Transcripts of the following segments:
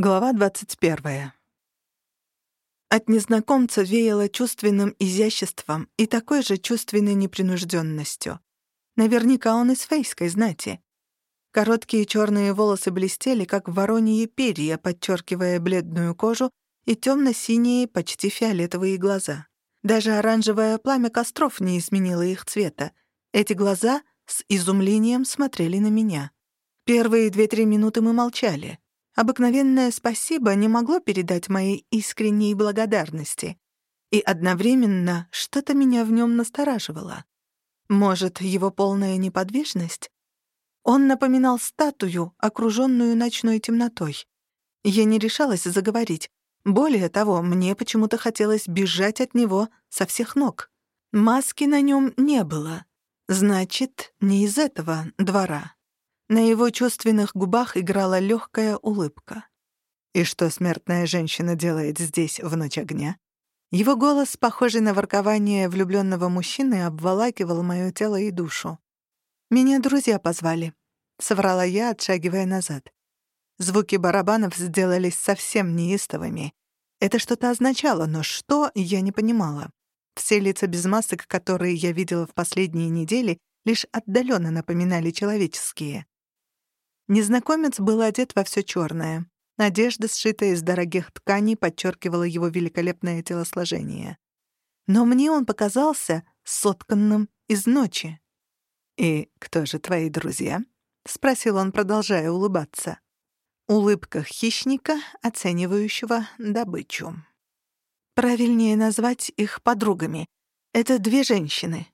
Глава 21. От незнакомца веяло чувственным изяществом и такой же чувственной непринужденностью. Наверняка он из фейской знати. Короткие черные волосы блестели, как вороньи перья, подчеркивая бледную кожу и темно-синие, почти фиолетовые глаза. Даже оранжевое пламя костров не изменило их цвета. Эти глаза с изумлением смотрели на меня. Первые две-три минуты мы молчали — Обыкновенное спасибо не могло передать моей искренней благодарности. И одновременно что-то меня в нем настораживало. Может, его полная неподвижность? Он напоминал статую, окруженную ночной темнотой. Я не решалась заговорить. Более того, мне почему-то хотелось бежать от него со всех ног. Маски на нем не было. Значит, не из этого двора. На его чувственных губах играла легкая улыбка. «И что смертная женщина делает здесь в ночь огня?» Его голос, похожий на воркование влюбленного мужчины, обволакивал мое тело и душу. «Меня друзья позвали», — соврала я, отшагивая назад. Звуки барабанов сделались совсем неистовыми. Это что-то означало, но что, я не понимала. Все лица без масок, которые я видела в последние недели, лишь отдаленно напоминали человеческие. Незнакомец был одет во все черное. Одежда, сшитая из дорогих тканей, подчеркивала его великолепное телосложение. Но мне он показался сотканным из ночи. «И кто же твои друзья?» — спросил он, продолжая улыбаться. Улыбка хищника, оценивающего добычу. Правильнее назвать их подругами. Это две женщины.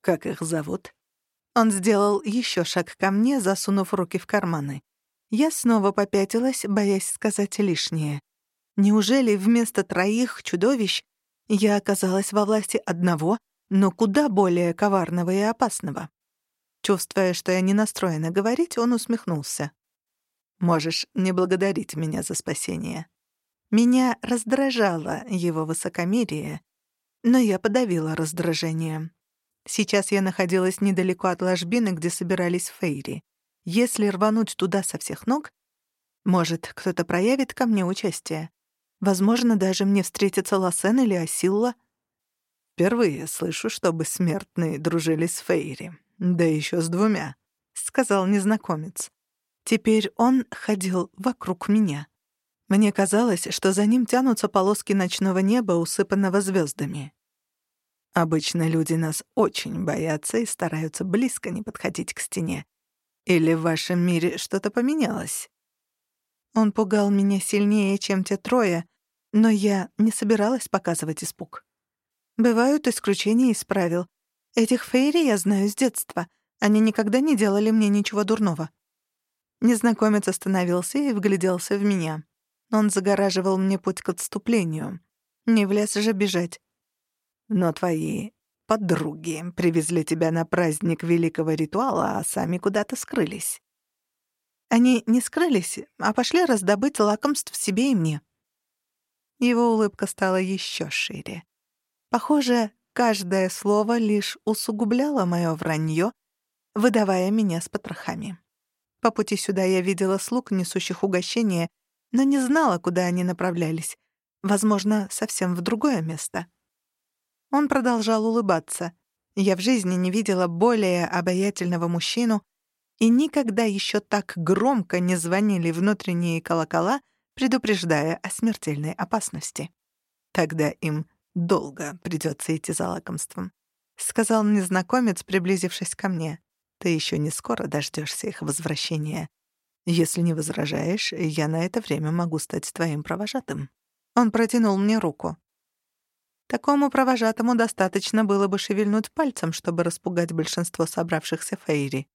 «Как их зовут?» Он сделал еще шаг ко мне, засунув руки в карманы. Я снова попятилась, боясь сказать лишнее. Неужели вместо троих чудовищ я оказалась во власти одного, но куда более коварного и опасного? Чувствуя, что я не настроена говорить, он усмехнулся. «Можешь не благодарить меня за спасение». Меня раздражало его высокомерие, но я подавила раздражение. Сейчас я находилась недалеко от ложбины, где собирались фейри. Если рвануть туда со всех ног, может, кто-то проявит ко мне участие. Возможно, даже мне встретится Лосен или Асилла. «Впервые слышу, чтобы смертные дружили с Фейри. Да еще с двумя», — сказал незнакомец. Теперь он ходил вокруг меня. Мне казалось, что за ним тянутся полоски ночного неба, усыпанного звездами. Обычно люди нас очень боятся и стараются близко не подходить к стене. Или в вашем мире что-то поменялось? Он пугал меня сильнее, чем те трое, но я не собиралась показывать испуг. Бывают исключения из правил. Этих фейри я знаю с детства. Они никогда не делали мне ничего дурного. Незнакомец остановился и вгляделся в меня. Он загораживал мне путь к отступлению. Не влез же бежать. Но твои подруги привезли тебя на праздник великого ритуала, а сами куда-то скрылись. Они не скрылись, а пошли раздобыть лакомств себе и мне. Его улыбка стала еще шире. Похоже, каждое слово лишь усугубляло мое вранье, выдавая меня с потрохами. По пути сюда я видела слуг, несущих угощения, но не знала, куда они направлялись. Возможно, совсем в другое место. Он продолжал улыбаться. Я в жизни не видела более обаятельного мужчину, и никогда еще так громко не звонили внутренние колокола, предупреждая о смертельной опасности. Тогда им долго придется идти за лакомством, сказал незнакомец, приблизившись ко мне. Ты еще не скоро дождешься их возвращения. Если не возражаешь, я на это время могу стать твоим провожатым. Он протянул мне руку. Такому провожатому достаточно было бы шевельнуть пальцем, чтобы распугать большинство собравшихся фейри.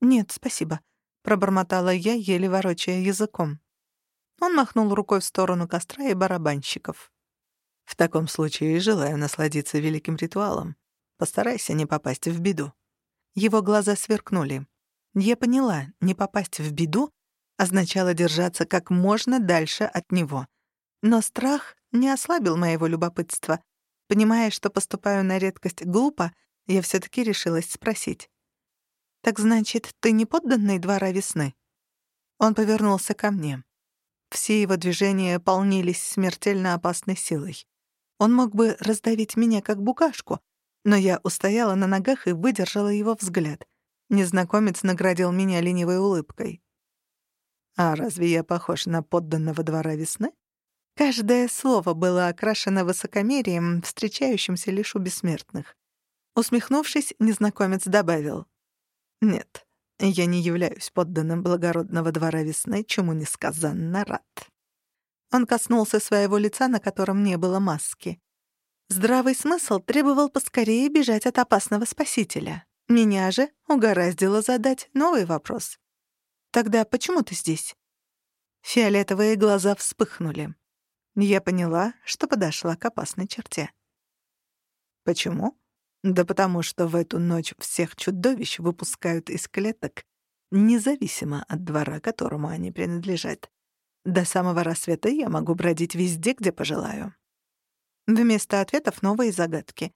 «Нет, спасибо», — пробормотала я, еле ворочая языком. Он махнул рукой в сторону костра и барабанщиков. «В таком случае желаю насладиться великим ритуалом. Постарайся не попасть в беду». Его глаза сверкнули. Я поняла, не попасть в беду означало держаться как можно дальше от него. Но страх не ослабил моего любопытства. Понимая, что поступаю на редкость глупо, я все таки решилась спросить. «Так значит, ты не подданный двора весны?» Он повернулся ко мне. Все его движения полнились смертельно опасной силой. Он мог бы раздавить меня как букашку, но я устояла на ногах и выдержала его взгляд. Незнакомец наградил меня ленивой улыбкой. «А разве я похож на подданного двора весны?» Каждое слово было окрашено высокомерием, встречающимся лишь у бессмертных. Усмехнувшись, незнакомец добавил. «Нет, я не являюсь подданным благородного двора весны, чему несказанно рад». Он коснулся своего лица, на котором не было маски. Здравый смысл требовал поскорее бежать от опасного спасителя. Меня же угораздило задать новый вопрос. «Тогда почему ты здесь?» Фиолетовые глаза вспыхнули. Я поняла, что подошла к опасной черте. Почему? Да потому что в эту ночь всех чудовищ выпускают из клеток, независимо от двора, которому они принадлежат. До самого рассвета я могу бродить везде, где пожелаю. Вместо ответов новые загадки.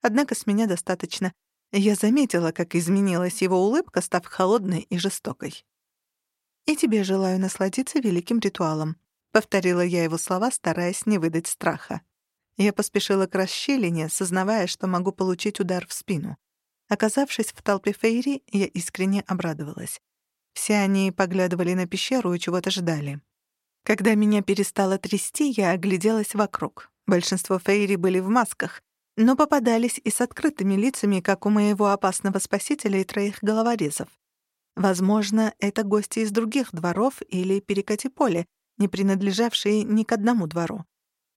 Однако с меня достаточно. Я заметила, как изменилась его улыбка, став холодной и жестокой. «И тебе желаю насладиться великим ритуалом», — повторила я его слова, стараясь не выдать страха. Я поспешила к расщелине, сознавая, что могу получить удар в спину. Оказавшись в толпе Фейри, я искренне обрадовалась. Все они поглядывали на пещеру и чего-то ждали. Когда меня перестало трясти, я огляделась вокруг. Большинство Фейри были в масках, но попадались и с открытыми лицами, как у моего опасного спасителя и троих головорезов. Возможно, это гости из других дворов или перекати поле, не принадлежавшие ни к одному двору.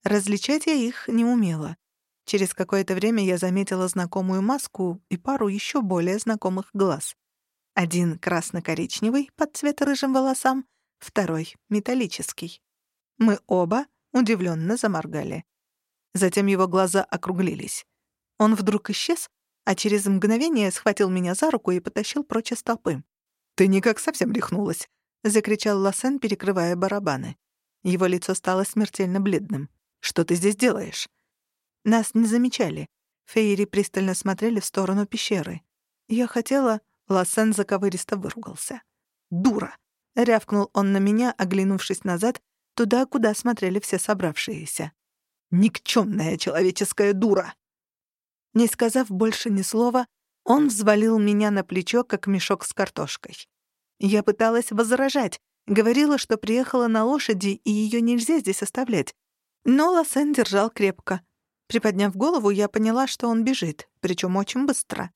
Различать я их не умела. Через какое-то время я заметила знакомую маску и пару еще более знакомых глаз. Один красно-коричневый под цвет рыжим волосам, второй — металлический. Мы оба удивленно заморгали. Затем его глаза округлились. Он вдруг исчез, а через мгновение схватил меня за руку и потащил прочь из толпы. «Ты никак совсем рехнулась», — закричал Лассен, перекрывая барабаны. Его лицо стало смертельно бледным. «Что ты здесь делаешь?» Нас не замечали. Фейри пристально смотрели в сторону пещеры. Я хотела... Лассен заковыристо выругался. «Дура!» — рявкнул он на меня, оглянувшись назад, туда, куда смотрели все собравшиеся. «Никчёмная человеческая дура!» Не сказав больше ни слова, он взвалил меня на плечо, как мешок с картошкой. Я пыталась возражать, говорила, что приехала на лошади, и ее нельзя здесь оставлять. Но Лосен держал крепко. Приподняв голову, я поняла, что он бежит, причем очень быстро.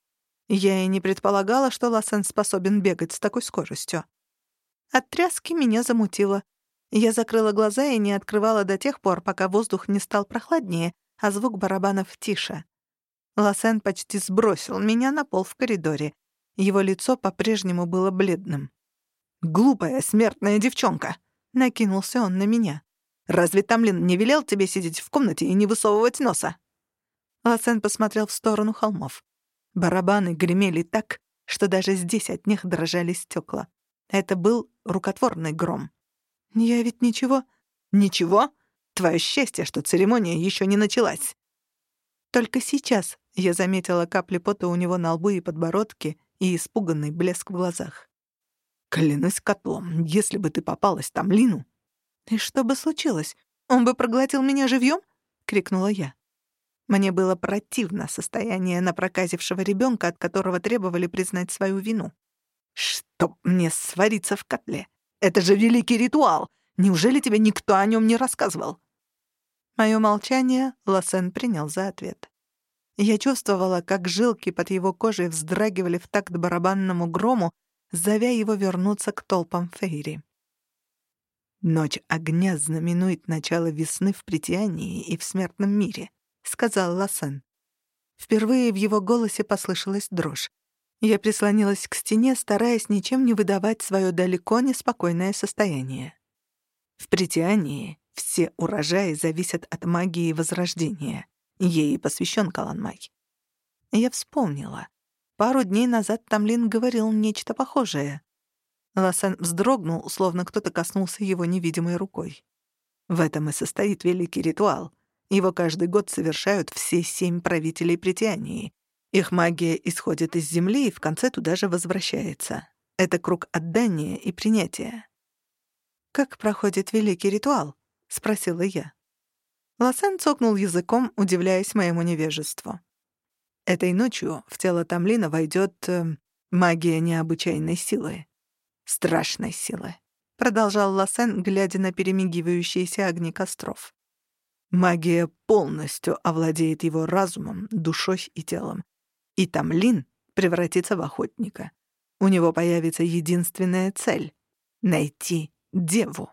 Я и не предполагала, что Лосен способен бегать с такой скоростью. От тряски меня замутило. Я закрыла глаза и не открывала до тех пор, пока воздух не стал прохладнее, а звук барабанов тише. Лосен почти сбросил меня на пол в коридоре. Его лицо по-прежнему было бледным. «Глупая смертная девчонка!» — накинулся он на меня. «Разве Тамлин не велел тебе сидеть в комнате и не высовывать носа?» Лосен посмотрел в сторону холмов. Барабаны гремели так, что даже здесь от них дрожали стекла. Это был рукотворный гром. «Я ведь ничего...» «Ничего? Твое счастье, что церемония еще не началась!» Только сейчас я заметила капли пота у него на лбу и подбородке и испуганный блеск в глазах. «Клянусь котлом, если бы ты попалась там Лину...» «И что бы случилось? Он бы проглотил меня живьем? крикнула я. Мне было противно состояние напроказившего ребенка, от которого требовали признать свою вину. «Чтоб мне свариться в котле! Это же великий ритуал! Неужели тебе никто о нем не рассказывал?» Моё молчание Лосен принял за ответ. Я чувствовала, как жилки под его кожей вздрагивали в такт барабанному грому, зовя его вернуться к толпам Фейри. «Ночь огня знаменует начало весны в притянии и в смертном мире», — сказал Лассен. Впервые в его голосе послышалась дрожь. Я прислонилась к стене, стараясь ничем не выдавать свое далеко неспокойное состояние. В притянии все урожаи зависят от магии Возрождения. Ей посвящен Каланмай. Я вспомнила. Пару дней назад Тамлин говорил нечто похожее. Ласан вздрогнул, словно кто-то коснулся его невидимой рукой. В этом и состоит великий ритуал. Его каждый год совершают все семь правителей притянии. Их магия исходит из земли и в конце туда же возвращается. Это круг отдания и принятия. «Как проходит великий ритуал?» — спросила я. Лосен цокнул языком, удивляясь моему невежеству. Этой ночью в тело Тамлина войдет э, магия необычайной силы. Страшной силы, продолжал Лосен, глядя на перемигивающиеся огни костров. Магия полностью овладеет его разумом, душой и телом. И Тамлин превратится в охотника. У него появится единственная цель — найти деву.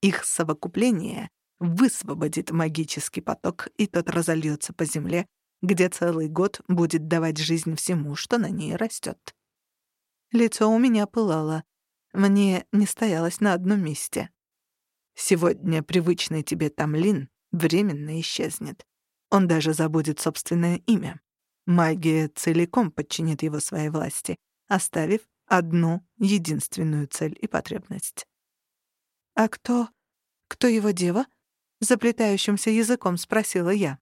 Их совокупление высвободит магический поток, и тот разольется по земле, где целый год будет давать жизнь всему, что на ней растет. Лицо у меня пылало. Мне не стоялось на одном месте. Сегодня привычный тебе Тамлин временно исчезнет. Он даже забудет собственное имя. Магия целиком подчинит его своей власти, оставив одну единственную цель и потребность. «А кто... кто его дева?» — заплетающимся языком спросила я.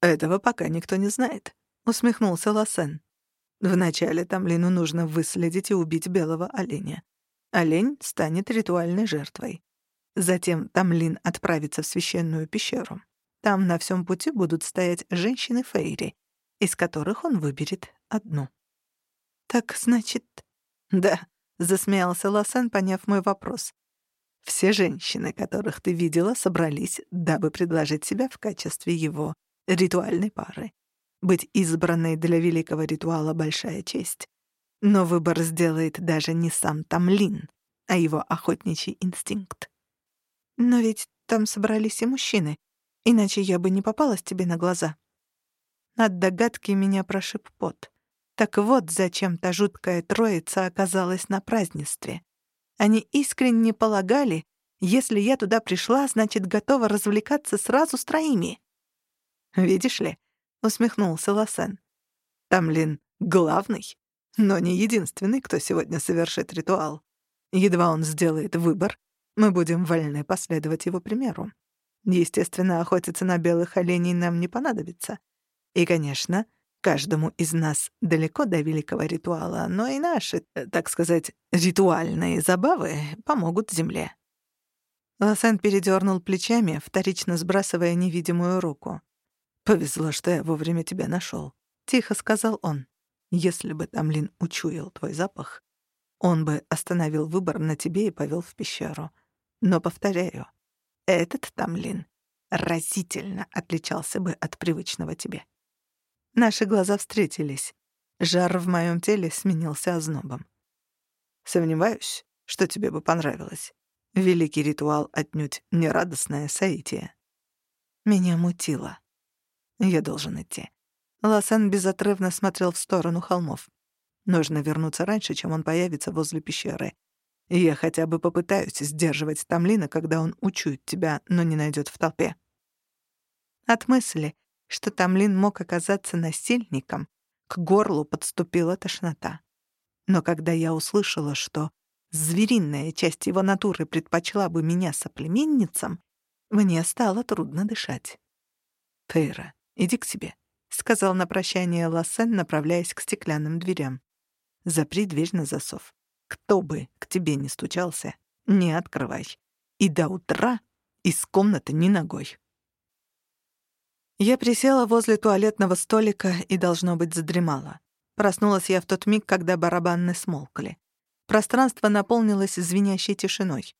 «Этого пока никто не знает», — усмехнулся Лосен. «Вначале Тамлину нужно выследить и убить белого оленя. Олень станет ритуальной жертвой. Затем Тамлин отправится в священную пещеру. Там на всем пути будут стоять женщины Фейри, из которых он выберет одну. «Так, значит...» «Да», — засмеялся Лосен, поняв мой вопрос. «Все женщины, которых ты видела, собрались, дабы предложить себя в качестве его ритуальной пары. Быть избранной для великого ритуала — большая честь. Но выбор сделает даже не сам Тамлин, а его охотничий инстинкт. Но ведь там собрались и мужчины, иначе я бы не попалась тебе на глаза. От догадки меня прошиб пот. Так вот, зачем та жуткая троица оказалась на празднестве. Они искренне полагали, если я туда пришла, значит, готова развлекаться сразу с троими. «Видишь ли», — усмехнулся Лосен, — «Тамлин главный, но не единственный, кто сегодня совершит ритуал. Едва он сделает выбор, мы будем вольны последовать его примеру. Естественно, охотиться на белых оленей нам не понадобится. И, конечно, каждому из нас далеко до великого ритуала, но и наши, э, так сказать, ритуальные забавы помогут Земле». Лосен передернул плечами, вторично сбрасывая невидимую руку. «Повезло, что я вовремя тебя нашел, тихо сказал он. «Если бы Тамлин учуял твой запах, он бы остановил выбор на тебе и повел в пещеру. Но, повторяю, этот Тамлин разительно отличался бы от привычного тебе. Наши глаза встретились. Жар в моем теле сменился ознобом. Сомневаюсь, что тебе бы понравилось. Великий ритуал отнюдь не радостное соитие. Меня мутило. Я должен идти. Ласан безотрывно смотрел в сторону холмов. Нужно вернуться раньше, чем он появится возле пещеры, я хотя бы попытаюсь сдерживать Тамлина, когда он учует тебя, но не найдет в толпе. От мысли, что Тамлин мог оказаться насильником, к горлу подступила тошнота. Но когда я услышала, что звериная часть его натуры предпочла бы меня соплеменницам, мне стало трудно дышать. «Тейра, иди к себе», — сказал на прощание Лассен, направляясь к стеклянным дверям. «Запри дверь на засов. Кто бы к тебе не стучался, не открывай. И до утра из комнаты ни ногой. Я присела возле туалетного столика и, должно быть, задремала. Проснулась я в тот миг, когда барабаны смолкли. Пространство наполнилось звенящей тишиной.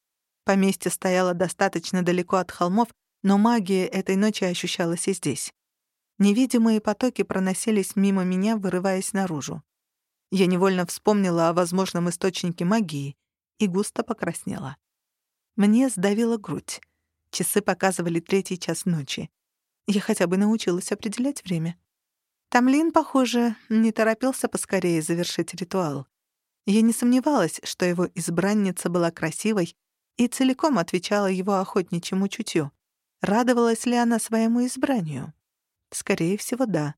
Поместье стояло достаточно далеко от холмов, но магия этой ночи ощущалась и здесь. Невидимые потоки проносились мимо меня, вырываясь наружу. Я невольно вспомнила о возможном источнике магии и густо покраснела. Мне сдавила грудь. Часы показывали третий час ночи. Я хотя бы научилась определять время. Тамлин, похоже, не торопился поскорее завершить ритуал. Я не сомневалась, что его избранница была красивой и целиком отвечала его охотничьему чутью. Радовалась ли она своему избранию? Скорее всего, да.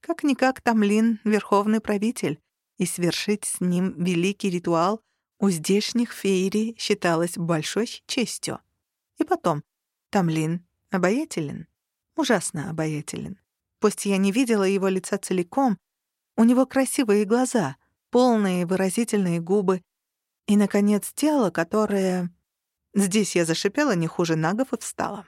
Как-никак Тамлин — верховный правитель, и свершить с ним великий ритуал у здешних фейри считалось большой честью. И потом, Тамлин обаятелен, ужасно обаятелен. Пусть я не видела его лица целиком, у него красивые глаза, полные выразительные губы и, наконец, тело, которое... Здесь я зашипела не хуже нагов и встала.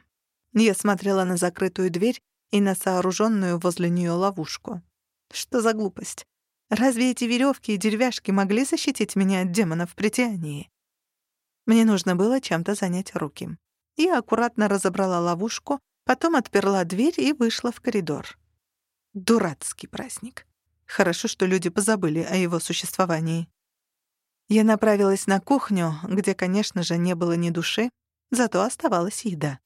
Я смотрела на закрытую дверь и на сооруженную возле нее ловушку. Что за глупость? Разве эти веревки и деревяшки могли защитить меня от демонов в притянии? Мне нужно было чем-то занять руки. Я аккуратно разобрала ловушку, потом отперла дверь и вышла в коридор. Дурацкий праздник. Хорошо, что люди позабыли о его существовании. Я направилась на кухню, где, конечно же, не было ни души, зато оставалась еда.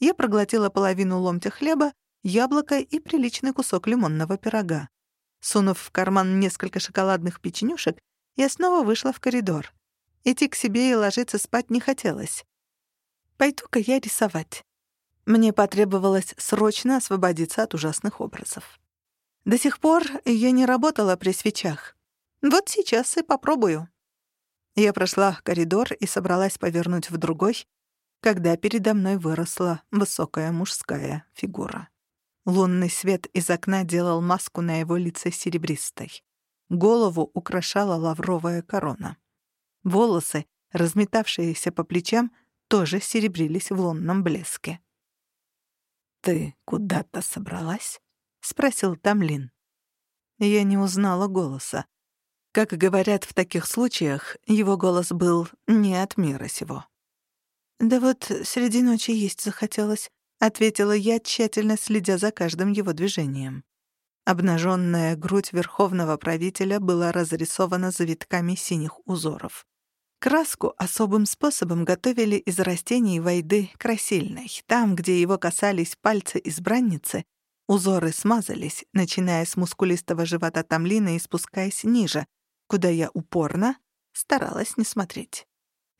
Я проглотила половину ломтя хлеба, яблоко и приличный кусок лимонного пирога. Сунув в карман несколько шоколадных печенюшек, я снова вышла в коридор. Идти к себе и ложиться спать не хотелось. Пойду-ка я рисовать. Мне потребовалось срочно освободиться от ужасных образов. До сих пор я не работала при свечах. Вот сейчас и попробую. Я прошла коридор и собралась повернуть в другой, когда передо мной выросла высокая мужская фигура. Лунный свет из окна делал маску на его лице серебристой. Голову украшала лавровая корона. Волосы, разметавшиеся по плечам, тоже серебрились в лунном блеске. «Ты куда-то собралась?» — спросил Тамлин. Я не узнала голоса. Как говорят в таких случаях, его голос был не от мира сего. «Да вот среди ночи есть захотелось», — ответила я, тщательно следя за каждым его движением. Обнаженная грудь верховного правителя была разрисована завитками синих узоров. Краску особым способом готовили из растений войды красильной. Там, где его касались пальцы избранницы, узоры смазались, начиная с мускулистого живота Тамлина и спускаясь ниже, куда я упорно старалась не смотреть.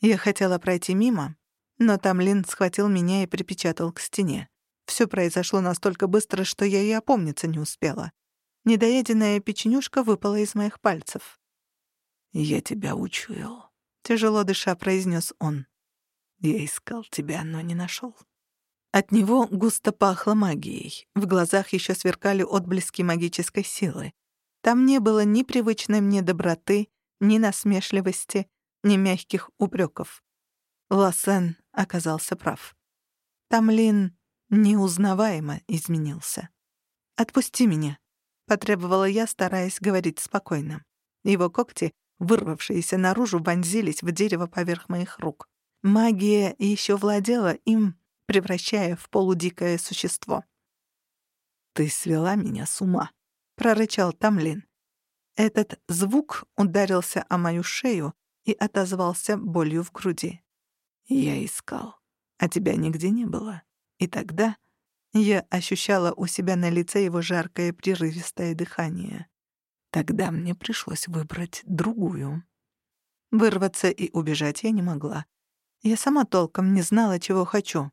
Я хотела пройти мимо, но Тамлин схватил меня и припечатал к стене. Всё произошло настолько быстро, что я и опомниться не успела. Недоеденная печенюшка выпала из моих пальцев. «Я тебя учуял», — тяжело дыша произнес он. «Я искал тебя, но не нашел. От него густо пахло магией. В глазах ещё сверкали отблески магической силы. Там не было ни привычной мне доброты, ни насмешливости, ни мягких упреков. Лассен оказался прав. Тамлин неузнаваемо изменился. «Отпусти меня», — потребовала я, стараясь говорить спокойно. Его когти, вырвавшиеся наружу, вонзились в дерево поверх моих рук. Магия еще владела им, превращая в полудикое существо. «Ты свела меня с ума», — прорычал Тамлин. Этот звук ударился о мою шею и отозвался болью в груди. Я искал, а тебя нигде не было. И тогда я ощущала у себя на лице его жаркое прерывистое дыхание. Тогда мне пришлось выбрать другую. Вырваться и убежать я не могла. Я сама толком не знала, чего хочу.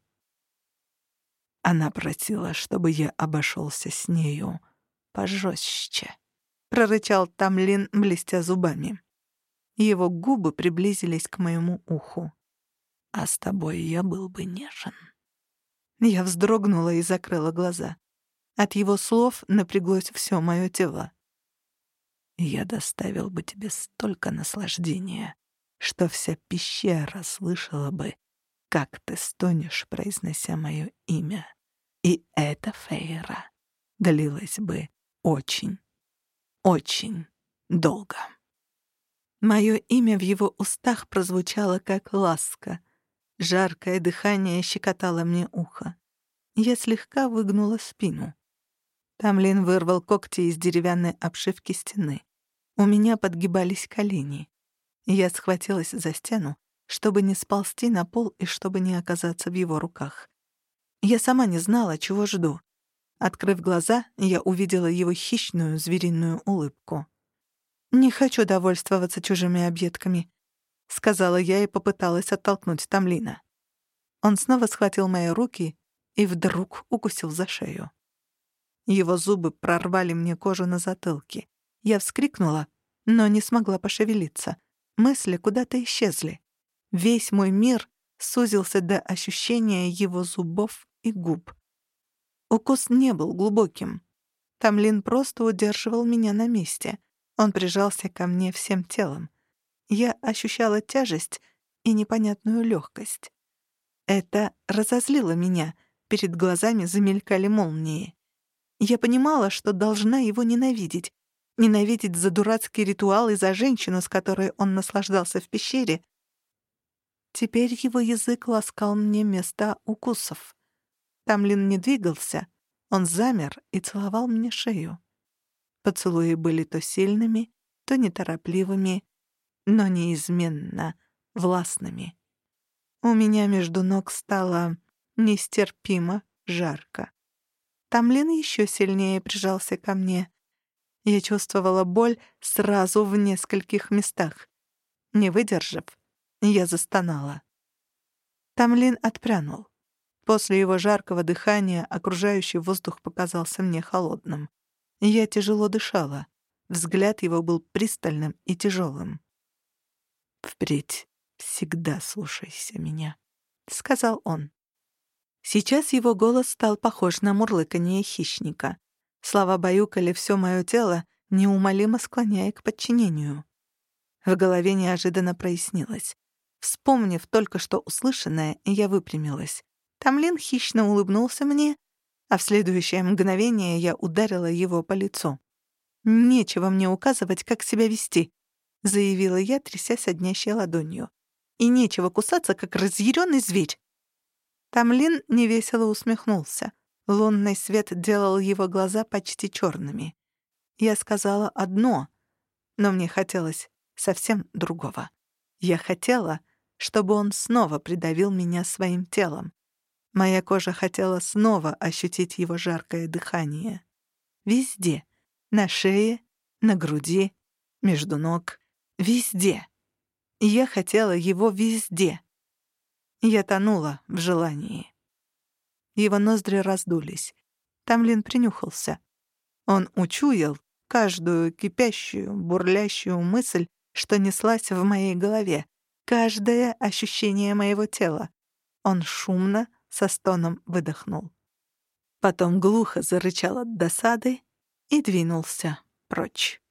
Она просила, чтобы я обошелся с нею — пожестче», — прорычал Тамлин, блестя зубами. Его губы приблизились к моему уху. «А с тобой я был бы нежен». Я вздрогнула и закрыла глаза. От его слов напряглось все мое тело. «Я доставил бы тебе столько наслаждения, что вся пещера слышала бы, как ты стонешь, произнося мое имя. И эта фейра длилась бы очень, очень долго. Мое имя в его устах прозвучало как ласка. Жаркое дыхание щекотало мне ухо. Я слегка выгнула спину. Тамлин вырвал когти из деревянной обшивки стены. У меня подгибались колени. Я схватилась за стену, чтобы не сползти на пол и чтобы не оказаться в его руках. Я сама не знала, чего жду. Открыв глаза, я увидела его хищную звериную улыбку. «Не хочу довольствоваться чужими объедками», — сказала я и попыталась оттолкнуть Тамлина. Он снова схватил мои руки и вдруг укусил за шею. Его зубы прорвали мне кожу на затылке. Я вскрикнула, но не смогла пошевелиться. Мысли куда-то исчезли. Весь мой мир сузился до ощущения его зубов и губ. Укус не был глубоким. Тамлин просто удерживал меня на месте. Он прижался ко мне всем телом. Я ощущала тяжесть и непонятную легкость. Это разозлило меня. Перед глазами замелькали молнии. Я понимала, что должна его ненавидеть. Ненавидеть за дурацкий ритуал и за женщину, с которой он наслаждался в пещере. Теперь его язык ласкал мне место укусов. Тамлин не двигался. Он замер и целовал мне шею. Поцелуи были то сильными, то неторопливыми, но неизменно властными. У меня между ног стало нестерпимо жарко. Тамлин еще сильнее прижался ко мне. Я чувствовала боль сразу в нескольких местах. Не выдержав, я застонала. Тамлин отпрянул. После его жаркого дыхания окружающий воздух показался мне холодным. Я тяжело дышала. Взгляд его был пристальным и тяжелым. «Впредь всегда слушайся меня», — сказал он. Сейчас его голос стал похож на мурлыканье хищника. Слова баюкали все мое тело, неумолимо склоняя к подчинению. В голове неожиданно прояснилось. Вспомнив только что услышанное, я выпрямилась. Тамлин хищно улыбнулся мне, а в следующее мгновение я ударила его по лицу. «Нечего мне указывать, как себя вести», — заявила я, тряся соднящей ладонью. «И нечего кусаться, как разъяренный зверь». Тамлин невесело усмехнулся. Лунный свет делал его глаза почти черными. Я сказала одно, но мне хотелось совсем другого. Я хотела, чтобы он снова придавил меня своим телом. Моя кожа хотела снова ощутить его жаркое дыхание. Везде. На шее, на груди, между ног. Везде. Я хотела его везде. Я тонула в желании. Его ноздри раздулись. Тамлин принюхался. Он учуял каждую кипящую, бурлящую мысль, что неслась в моей голове, каждое ощущение моего тела. Он шумно, со стоном выдохнул. Потом глухо зарычал от досады и двинулся прочь.